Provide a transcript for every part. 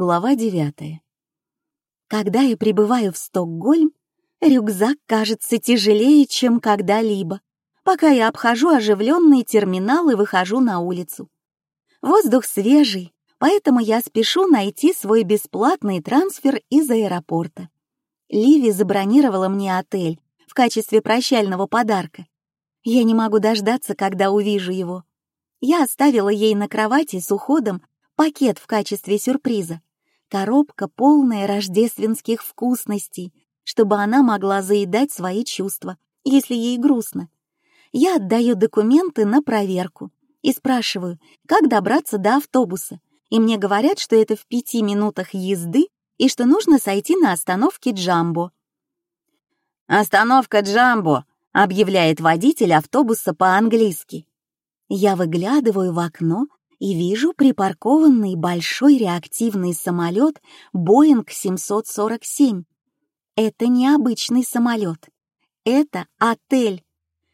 Глава девятая. Когда я прибываю в Стокгольм, рюкзак кажется тяжелее, чем когда-либо, пока я обхожу оживленный терминал и выхожу на улицу. Воздух свежий, поэтому я спешу найти свой бесплатный трансфер из аэропорта. Ливи забронировала мне отель в качестве прощального подарка. Я не могу дождаться, когда увижу его. Я оставила ей на кровати с уходом пакет в качестве сюрприза, коробка полная рождественских вкусностей, чтобы она могла заедать свои чувства, если ей грустно. Я отдаю документы на проверку и спрашиваю, как добраться до автобуса, и мне говорят, что это в пяти минутах езды и что нужно сойти на остановке Джамбо. «Остановка Джамбо», — объявляет водитель автобуса по-английски. Я выглядываю в окно и вижу припаркованный большой реактивный самолет Boeing 747. Это не обычный самолет. Это отель.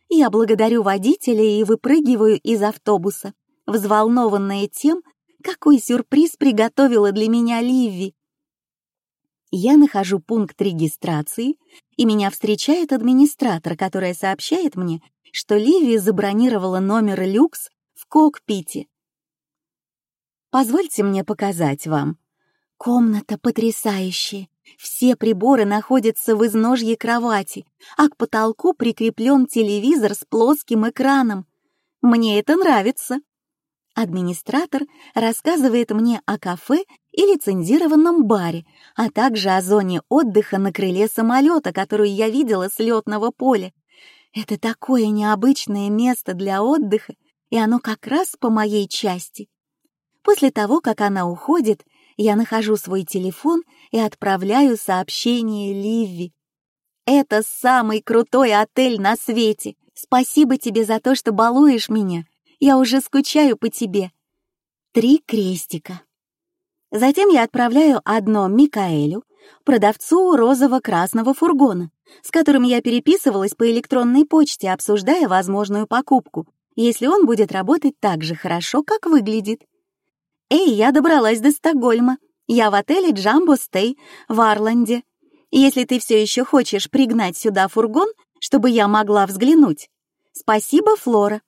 Я благодарю водителя и выпрыгиваю из автобуса, взволнованная тем, какой сюрприз приготовила для меня Ливи. Я нахожу пункт регистрации, и меня встречает администратор, которая сообщает мне, что Ливи забронировала номер люкс в кокпите. Позвольте мне показать вам. Комната потрясающая. Все приборы находятся в изножье кровати, а к потолку прикреплен телевизор с плоским экраном. Мне это нравится. Администратор рассказывает мне о кафе и лицензированном баре, а также о зоне отдыха на крыле самолета, которую я видела с летного поля. Это такое необычное место для отдыха, и оно как раз по моей части. После того, как она уходит, я нахожу свой телефон и отправляю сообщение Ливи. «Это самый крутой отель на свете! Спасибо тебе за то, что балуешь меня! Я уже скучаю по тебе!» Три крестика. Затем я отправляю одно Микаэлю, продавцу розово-красного фургона, с которым я переписывалась по электронной почте, обсуждая возможную покупку, если он будет работать так же хорошо, как выглядит. «Эй, я добралась до Стокгольма. Я в отеле Джамбо Стей в Арланде. Если ты все еще хочешь пригнать сюда фургон, чтобы я могла взглянуть. Спасибо, Флора».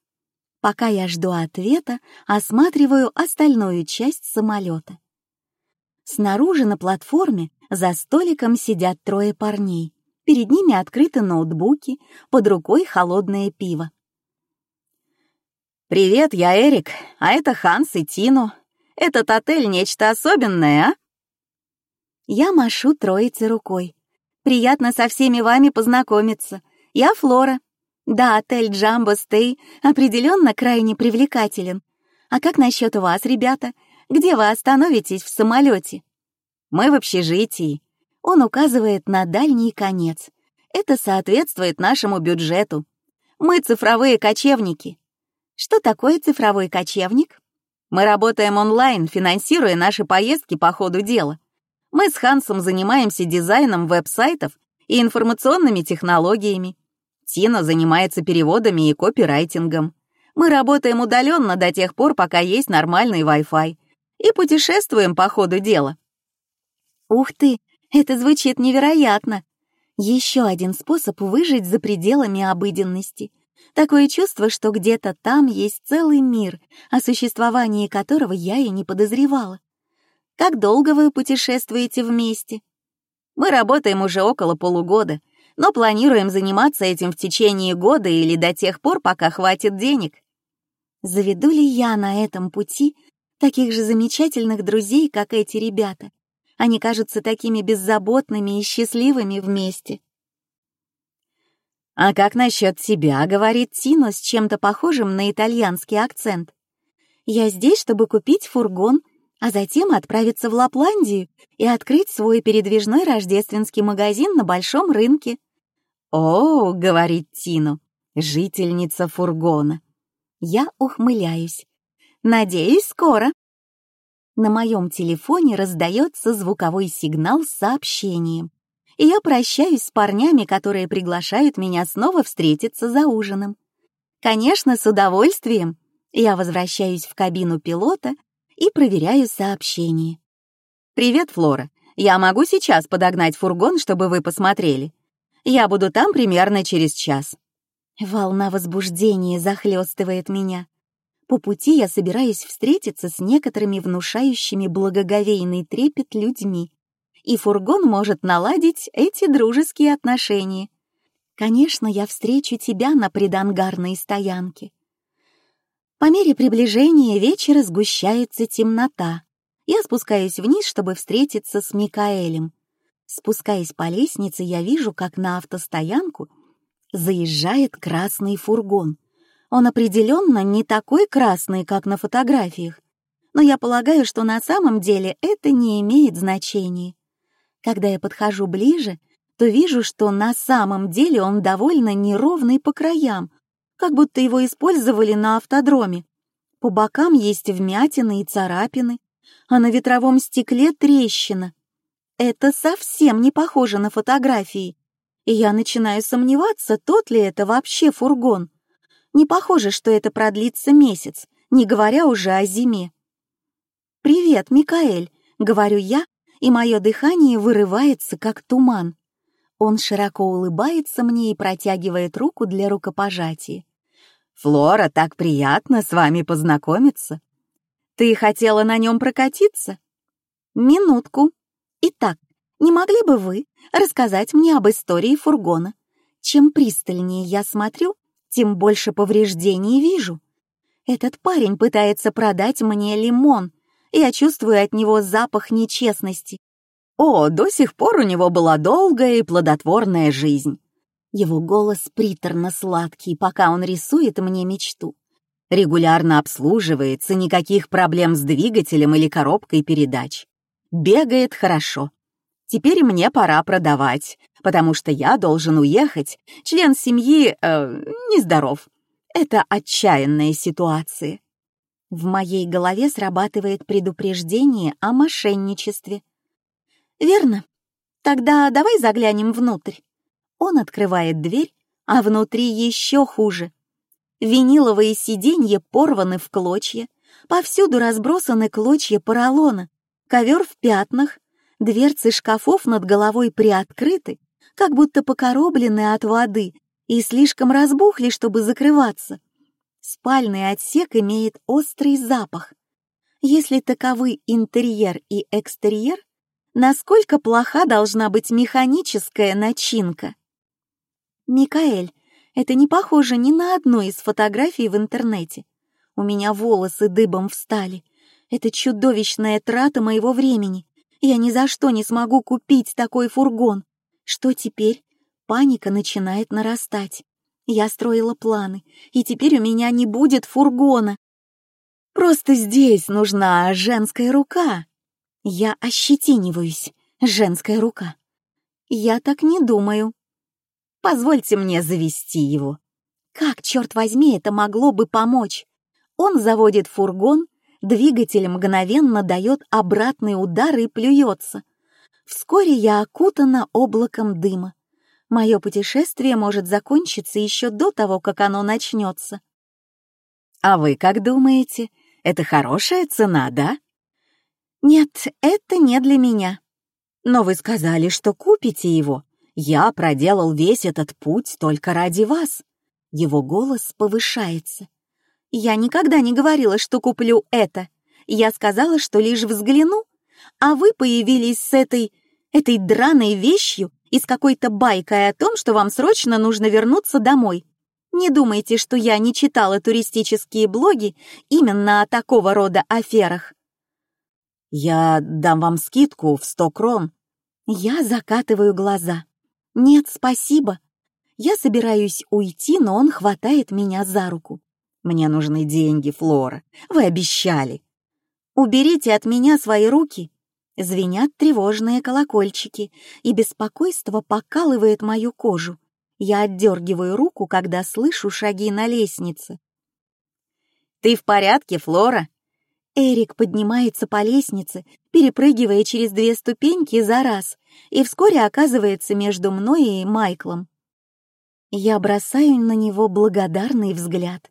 Пока я жду ответа, осматриваю остальную часть самолета. Снаружи на платформе за столиком сидят трое парней. Перед ними открыты ноутбуки, под рукой холодное пиво. «Привет, я Эрик, а это Ханс и Тину. Этот отель нечто особенное, а?» Я машу троице рукой. «Приятно со всеми вами познакомиться. Я Флора. Да, отель Джамбо Стей определенно крайне привлекателен. А как насчет вас, ребята? Где вы остановитесь в самолете? Мы в общежитии. Он указывает на дальний конец. Это соответствует нашему бюджету. Мы цифровые кочевники. Что такое цифровой кочевник? Мы работаем онлайн, финансируя наши поездки по ходу дела. Мы с Хансом занимаемся дизайном веб-сайтов и информационными технологиями. Тина занимается переводами и копирайтингом. Мы работаем удаленно до тех пор, пока есть нормальный Wi-Fi. И путешествуем по ходу дела. Ух ты, это звучит невероятно. Еще один способ выжить за пределами обыденности — Такое чувство, что где-то там есть целый мир, о существовании которого я и не подозревала. Как долго вы путешествуете вместе? Мы работаем уже около полугода, но планируем заниматься этим в течение года или до тех пор, пока хватит денег. Заведу ли я на этом пути таких же замечательных друзей, как эти ребята? Они кажутся такими беззаботными и счастливыми вместе. «А как насчет тебя?» — говорит Тино с чем-то похожим на итальянский акцент. «Я здесь, чтобы купить фургон, а затем отправиться в Лапландию и открыть свой передвижной рождественский магазин на большом рынке». «О, — говорит Тино, — жительница фургона». Я ухмыляюсь. «Надеюсь, скоро». На моем телефоне раздается звуковой сигнал с сообщением и я прощаюсь с парнями, которые приглашают меня снова встретиться за ужином. Конечно, с удовольствием. Я возвращаюсь в кабину пилота и проверяю сообщение. «Привет, Флора. Я могу сейчас подогнать фургон, чтобы вы посмотрели. Я буду там примерно через час». Волна возбуждения захлестывает меня. По пути я собираюсь встретиться с некоторыми внушающими благоговейный трепет людьми, и фургон может наладить эти дружеские отношения. Конечно, я встречу тебя на придангарной стоянке. По мере приближения вечера сгущается темнота. Я спускаюсь вниз, чтобы встретиться с Микаэлем. Спускаясь по лестнице, я вижу, как на автостоянку заезжает красный фургон. Он определенно не такой красный, как на фотографиях, но я полагаю, что на самом деле это не имеет значения. Когда я подхожу ближе, то вижу, что на самом деле он довольно неровный по краям, как будто его использовали на автодроме. По бокам есть вмятины и царапины, а на ветровом стекле трещина. Это совсем не похоже на фотографии, и я начинаю сомневаться, тот ли это вообще фургон. Не похоже, что это продлится месяц, не говоря уже о зиме. «Привет, Микаэль», — говорю я, и мое дыхание вырывается, как туман. Он широко улыбается мне и протягивает руку для рукопожатия. «Флора, так приятно с вами познакомиться. Ты хотела на нем прокатиться?» «Минутку. Итак, не могли бы вы рассказать мне об истории фургона? Чем пристальнее я смотрю, тем больше повреждений вижу. Этот парень пытается продать мне лимон. Я чувствую от него запах нечестности. О, до сих пор у него была долгая и плодотворная жизнь. Его голос приторно-сладкий, пока он рисует мне мечту. Регулярно обслуживается, никаких проблем с двигателем или коробкой передач. Бегает хорошо. Теперь мне пора продавать, потому что я должен уехать. Член семьи э, нездоров. Это отчаянная ситуация. В моей голове срабатывает предупреждение о мошенничестве. «Верно. Тогда давай заглянем внутрь». Он открывает дверь, а внутри еще хуже. Виниловые сиденья порваны в клочья, повсюду разбросаны клочья поролона, ковер в пятнах, дверцы шкафов над головой приоткрыты, как будто покороблены от воды и слишком разбухли, чтобы закрываться. Спальный отсек имеет острый запах. Если таковы интерьер и экстерьер, насколько плоха должна быть механическая начинка. Микаэль, это не похоже ни на одну из фотографий в интернете. У меня волосы дыбом встали. Это чудовищная трата моего времени. Я ни за что не смогу купить такой фургон. Что теперь? Паника начинает нарастать. Я строила планы, и теперь у меня не будет фургона. Просто здесь нужна женская рука, я ощетиниваюсь. Женская рука. Я так не думаю. Позвольте мне завести его. Как, черт возьми, это могло бы помочь? Он заводит фургон, двигатель мгновенно дает обратный удар и плюется. Вскоре я окутана облаком дыма. Мое путешествие может закончиться еще до того, как оно начнется. А вы как думаете, это хорошая цена, да? «Нет, это не для меня». «Но вы сказали, что купите его. Я проделал весь этот путь только ради вас». Его голос повышается. «Я никогда не говорила, что куплю это. Я сказала, что лишь взгляну, а вы появились с этой... этой драной вещью и с какой-то байкой о том, что вам срочно нужно вернуться домой. Не думайте, что я не читала туристические блоги именно о такого рода аферах. «Я дам вам скидку в сто крон». Я закатываю глаза. «Нет, спасибо». Я собираюсь уйти, но он хватает меня за руку. «Мне нужны деньги, Флора. Вы обещали». «Уберите от меня свои руки». Звенят тревожные колокольчики, и беспокойство покалывает мою кожу. Я отдергиваю руку, когда слышу шаги на лестнице. «Ты в порядке, Флора?» Эрик поднимается по лестнице, перепрыгивая через две ступеньки за раз, и вскоре оказывается между мной и Майклом. Я бросаю на него благодарный взгляд.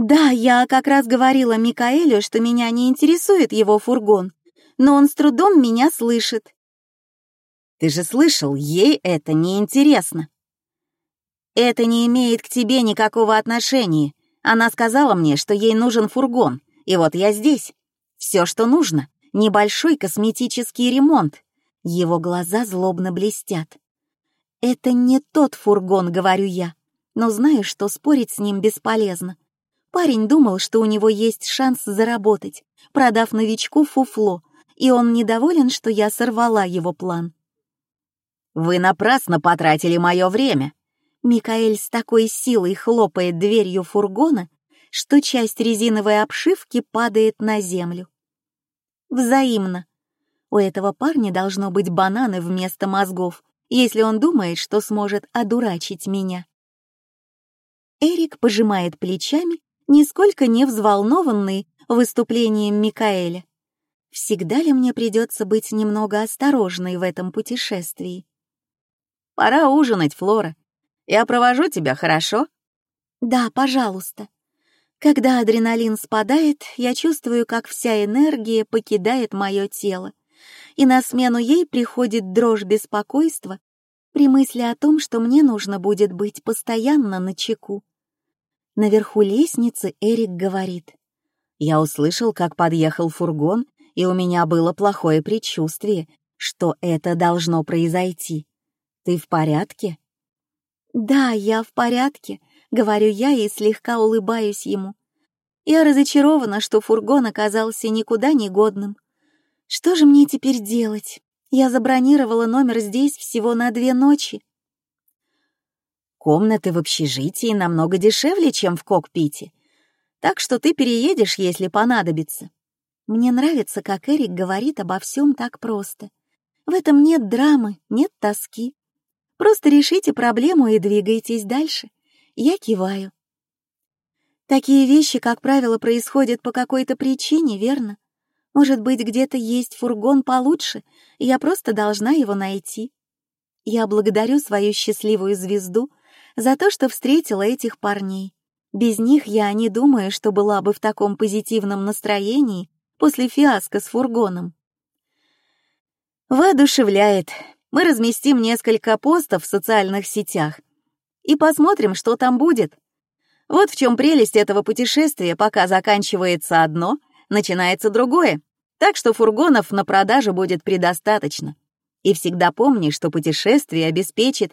«Да, я как раз говорила Микаэлю, что меня не интересует его фургон. но он с трудом меня слышит. Ты же слышал, ей это не интересно. Это не имеет к тебе никакого отношения. Она сказала мне, что ей нужен фургон, и вот я здесь. Все, что нужно, небольшой косметический ремонт. Его глаза злобно блестят. Это не тот фургон, говорю я, но знаю, что спорить с ним бесполезно. Парень думал, что у него есть шанс заработать, продав новичку фуфло, и он недоволен, что я сорвала его план. «Вы напрасно потратили мое время!» Микаэль с такой силой хлопает дверью фургона, что часть резиновой обшивки падает на землю. Взаимно. У этого парня должно быть бананы вместо мозгов, если он думает, что сможет одурачить меня. Эрик пожимает плечами, нисколько не взволнованный выступлением Микаэля. Всегда ли мне придется быть немного осторожной в этом путешествии? Пора ужинать, Флора. Я провожу тебя, хорошо? Да, пожалуйста. Когда адреналин спадает, я чувствую, как вся энергия покидает мое тело, и на смену ей приходит дрожь беспокойства при мысли о том, что мне нужно будет быть постоянно на чеку. Наверху лестницы Эрик говорит. Я услышал, как подъехал фургон, и у меня было плохое предчувствие, что это должно произойти. Ты в порядке? Да, я в порядке, говорю я и слегка улыбаюсь ему. Я разочарована, что фургон оказался никуда не годным. Что же мне теперь делать? Я забронировала номер здесь всего на две ночи. Комнаты в общежитии намного дешевле, чем в кокпите, так что ты переедешь, если понадобится. Мне нравится, как Эрик говорит обо всем так просто. В этом нет драмы, нет тоски. Просто решите проблему и двигайтесь дальше. Я киваю. Такие вещи, как правило, происходят по какой-то причине, верно? Может быть, где-то есть фургон получше, и я просто должна его найти. Я благодарю свою счастливую звезду за то, что встретила этих парней. Без них я не думаю, что была бы в таком позитивном настроении после фиаско с фургоном. Воодушевляет. Мы разместим несколько постов в социальных сетях и посмотрим, что там будет. Вот в чем прелесть этого путешествия, пока заканчивается одно, начинается другое. Так что фургонов на продаже будет предостаточно. И всегда помни, что путешествие обеспечит...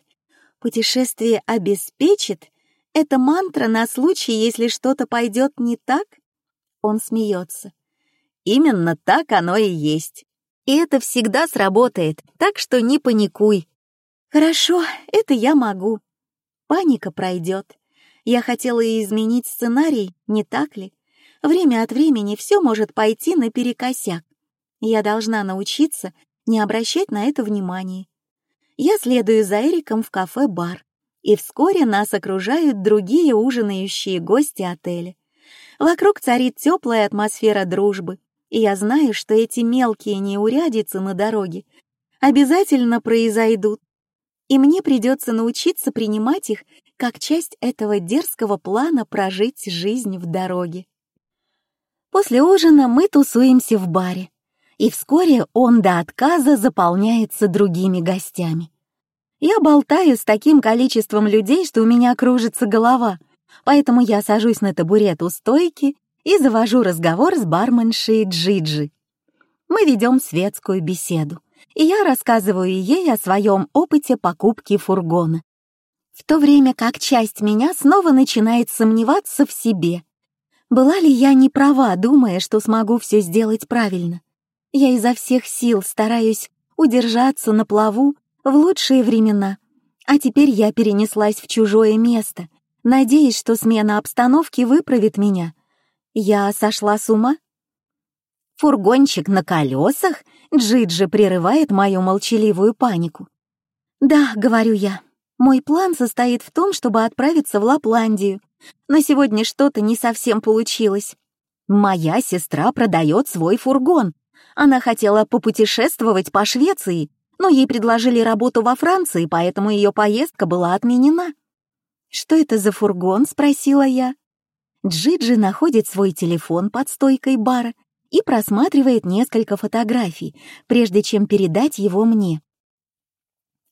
Путешествие обеспечит? Это мантра на случай, если что-то пойдет не так? Он смеется. Именно так оно и есть. И это всегда сработает, так что не паникуй. Хорошо, это я могу. Паника пройдет. Я хотела изменить сценарий, не так ли? Время от времени все может пойти наперекосяк. Я должна научиться не обращать на это внимания. Я следую за Эриком в кафе-бар, и вскоре нас окружают другие ужинающие гости отеля. Вокруг царит теплая атмосфера дружбы, и я знаю, что эти мелкие неурядицы на дороге обязательно произойдут, и мне придется научиться принимать их как часть этого дерзкого плана прожить жизнь в дороге. После ужина мы тусуемся в баре, и вскоре он до отказа заполняется другими гостями. Я болтаю с таким количеством людей, что у меня кружится голова, поэтому я сажусь на табурет у стойки и завожу разговор с барменшей Джиджи. Мы ведем светскую беседу, и я рассказываю ей о своем опыте покупки фургона. В то время как часть меня снова начинает сомневаться в себе. Была ли я не права, думая, что смогу все сделать правильно? Я изо всех сил стараюсь удержаться на плаву в лучшие времена, а теперь я перенеслась в чужое место, надеясь, что смена обстановки выправит меня — я сошла с ума? Фургончик на колесах? Джиджи прерывает мою молчаливую панику. Да, говорю я. Мой план состоит в том, чтобы отправиться в Лапландию. Но сегодня что-то не совсем получилось. Моя сестра продает свой фургон. Она хотела попутешествовать по Швеции, но ей предложили работу во Франции, поэтому ее поездка была отменена. «Что это за фургон?» — спросила я. Джиджи находит свой телефон под стойкой бара и просматривает несколько фотографий, прежде чем передать его мне.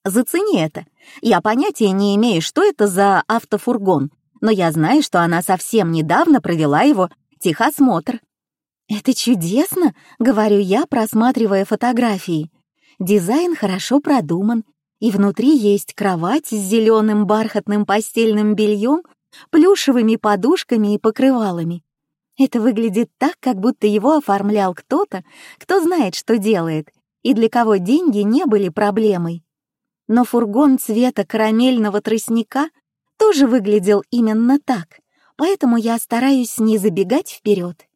Зацени это. Я понятия не имею, что это за автофургон, но я знаю, что она совсем недавно провела его техосмотр. «Это чудесно», — говорю я, просматривая фотографии. Дизайн хорошо продуман, и внутри есть кровать с зеленым бархатным постельным бельем, плюшевыми подушками и покрывалами. Это выглядит так, как будто его оформлял кто-то, кто знает, что делает, и для кого деньги не были проблемой. Но фургон цвета карамельного тростника тоже выглядел именно так, поэтому я стараюсь не забегать вперед.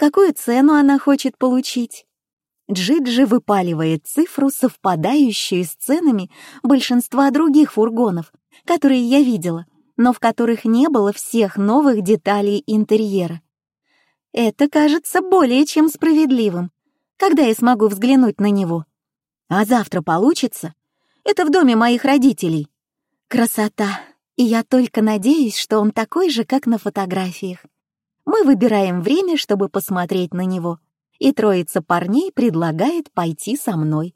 Какую цену она хочет получить? Джиджи выпаливает цифру, совпадающую с ценами большинства других фургонов, которые я видела, но в которых не было всех новых деталей интерьера. Это кажется более чем справедливым. Когда я смогу взглянуть на него? А завтра получится? Это в доме моих родителей. Красота. И я только надеюсь, что он такой же, как на фотографиях. Мы выбираем время, чтобы посмотреть на него, и троица парней предлагает пойти со мной.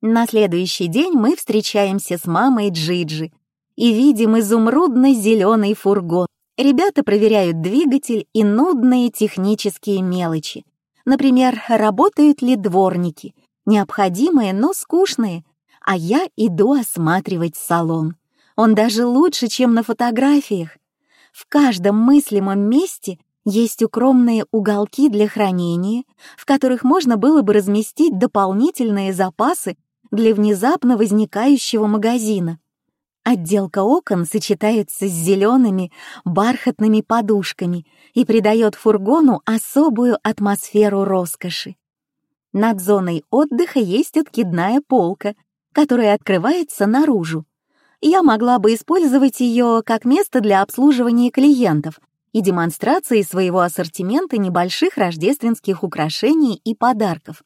На следующий день мы встречаемся с мамой Джиджи и видим изумрудно-зеленый фургон. Ребята проверяют двигатель и нудные технические мелочи. Например, работают ли дворники, необходимые, но скучные, а я иду осматривать салон. Он даже лучше, чем на фотографиях. В каждом мыслимом месте есть укромные уголки для хранения, в которых можно было бы разместить дополнительные запасы для внезапно возникающего магазина. Отделка окон сочетается с зелеными бархатными подушками и придает фургону особую атмосферу роскоши. Над зоной отдыха есть откидная полка, которая открывается наружу. Я могла бы использовать ее как место для обслуживания клиентов и демонстрации своего ассортимента небольших рождественских украшений и подарков.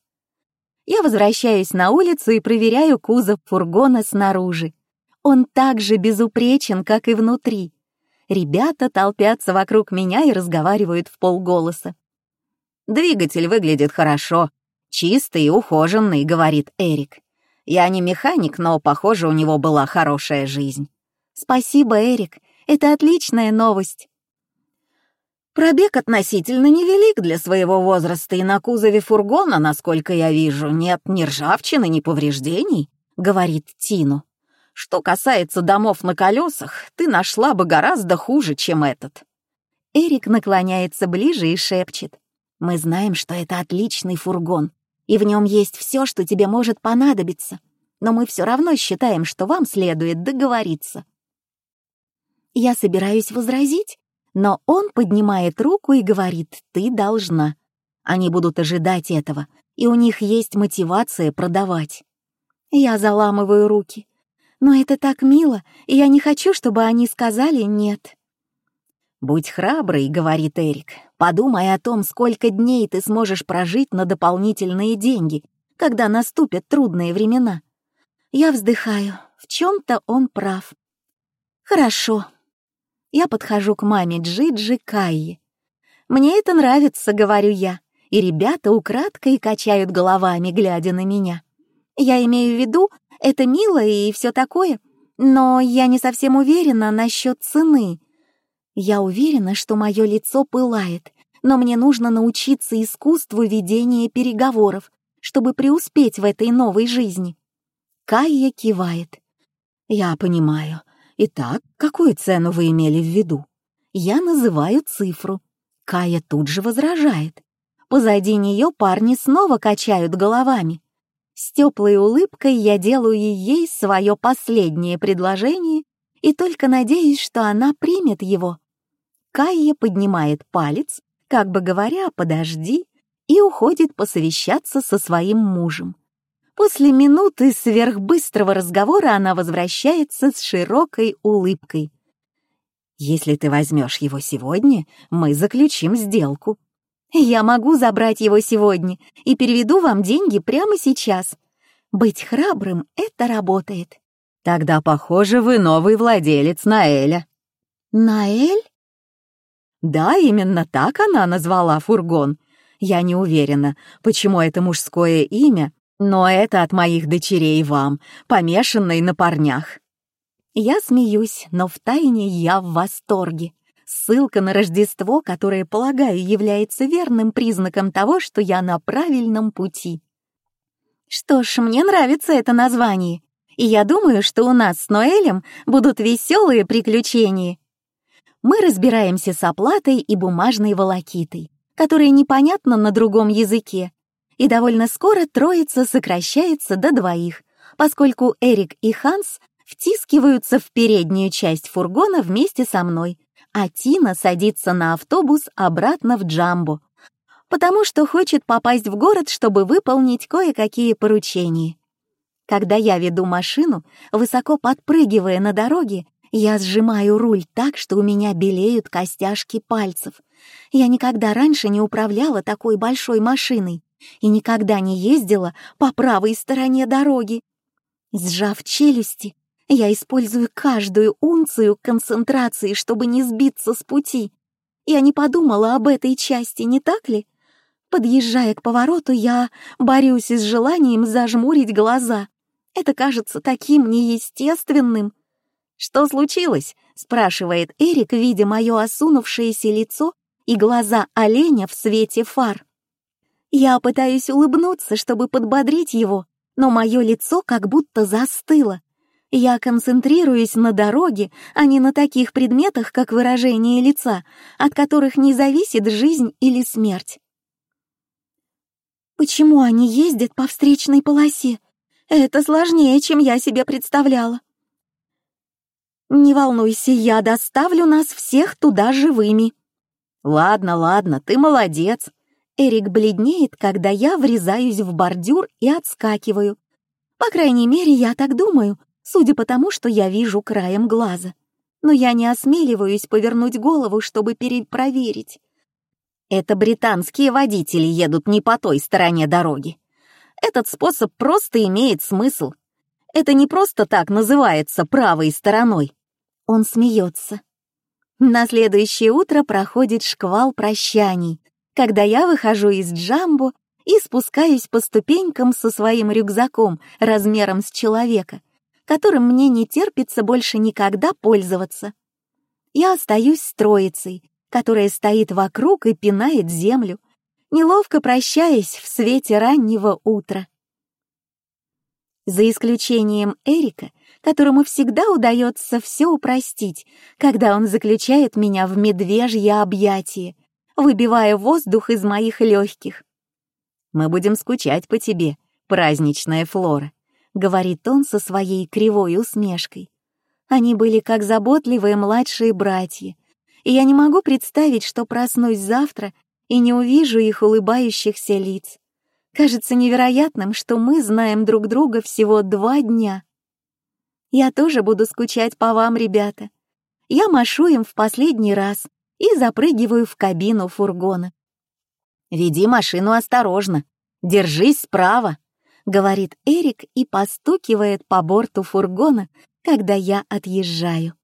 Я возвращаюсь на улицу и проверяю кузов фургона снаружи. Он так же безупречен, как и внутри. Ребята толпятся вокруг меня и разговаривают в полголоса. «Двигатель выглядит хорошо», «Чистый и ухоженный», — говорит Эрик. «Я не механик, но, похоже, у него была хорошая жизнь». «Спасибо, Эрик. Это отличная новость». Пробег относительно невелик для своего возраста, и на кузове фургона, насколько я вижу, нет ни ржавчины, ни повреждений, — говорит Тину. Что касается домов на колесах, ты нашла бы гораздо хуже, чем этот. Эрик наклоняется ближе и шепчет. Мы знаем, что это отличный фургон, и в нем есть все, что тебе может понадобиться, но мы все равно считаем, что вам следует договориться. Я собираюсь возразить, но он поднимает руку и говорит «ты должна». Они будут ожидать этого, и у них есть мотивация продавать. Я заламываю руки. Но это так мило, и я не хочу, чтобы они сказали «нет». «Будь храброй», — говорит Эрик. «Подумай о том, сколько дней ты сможешь прожить на дополнительные деньги, когда наступят трудные времена». Я вздыхаю. В чем-то он прав. «Хорошо». Я подхожу к маме Джиджи Кайи. «Мне это нравится», — говорю я, и ребята украдкой качают головами, глядя на меня. Я имею в виду, это мило и все такое, но я не совсем уверена насчет цены. Я уверена, что мое лицо пылает, но мне нужно научиться искусству ведения переговоров, чтобы преуспеть в этой новой жизни. Кайя кивает. Я понимаю. Итак, какую цену вы имели в виду? Я называю цифру. Кая тут же возражает. Позади нее парни снова качают головами. С теплой улыбкой я делаю ей свое последнее предложение и только надеюсь, что она примет его. Кайя поднимает палец, как бы говоря «подожди», и уходит посовещаться со своим мужем. После минуты сверхбыстрого разговора она возвращается с широкой улыбкой. «Если ты возьмешь его сегодня, мы заключим сделку». «Я могу забрать его сегодня и переведу вам деньги прямо сейчас. Быть храбрым — это работает». «Тогда, похоже, вы новый владелец Наэля». «Наэль?» Да, именно так она назвала фургон. Я не уверена, почему это мужское имя, но это от моих дочерей вам, помешанной на парнях. Я смеюсь, но втайне я в восторге. Ссылка на Рождество, которое, полагаю, является верным признаком того, что я на правильном пути. Что ж, мне нравится это название, и я думаю, что у нас с Ноэлем будут веселые приключения. Мы разбираемся с оплатой и бумажной волокитой, которая непонятна на другом языке, и довольно скоро троица сокращается до двоих, поскольку Эрик и Ханс втискиваются в переднюю часть фургона вместе со мной, а Тина садится на автобус обратно в Джамбо, потому что хочет попасть в город, чтобы выполнить кое-какие поручения. Когда я веду машину, высоко подпрыгивая на дороге, я сжимаю руль так, что у меня белеют костяшки пальцев. Я никогда раньше не управляла такой большой машиной и никогда не ездила по правой стороне дороги. Сжав челюсти, я использую каждую унцию концентрации, чтобы не сбиться с пути. Я не подумала об этой части, не так ли? Подъезжая к повороту, я борюсь с желанием зажмурить глаза. Это кажется таким неестественным. «Что случилось?» — спрашивает Эрик, видя мое осунувшееся лицо и глаза оленя в свете фар. Я пытаюсь улыбнуться, чтобы подбодрить его, но мое лицо как будто застыло. Я концентрируюсь на дороге, а не на таких предметах, как выражение лица, от которых не зависит жизнь или смерть. Почему они ездят по встречной полосе? Это сложнее, чем я себе представляла. Не волнуйся, я доставлю нас всех туда живыми. Ладно, ладно, ты молодец. Эрик бледнеет, когда я врезаюсь в бордюр и отскакиваю. По крайней мере, я так думаю, судя по тому, что я вижу краем глаза. Но я не осмеливаюсь повернуть голову, чтобы перепроверить. Это британские водители едут не по той стороне дороги. Этот способ просто имеет смысл. Это не просто так называется правой стороной. Он смеется. На следующее утро проходит шквал прощаний, когда я выхожу из джамбо и спускаюсь по ступенькам со своим рюкзаком размером с человека, которым мне не терпится больше никогда пользоваться. Я остаюсь с троицей, которая стоит вокруг и пинает землю, неловко прощаясь в свете раннего утра. За исключением Эрика, которому всегда удается все упростить, когда он заключает меня в медвежье объятие — выбивая воздух из моих легких. «Мы будем скучать по тебе, праздничная Флора», — говорит он со своей кривой усмешкой. Они были как заботливые младшие братья, и я не могу представить, что проснусь завтра и не увижу их улыбающихся лиц. Кажется невероятным, что мы знаем друг друга всего два дня. Я тоже буду скучать по вам, ребята. Я машу им в последний раз, и запрыгиваю в кабину фургона. «Веди машину осторожно, держись справа», — говорит Эрик и постукивает по борту фургона, когда я отъезжаю.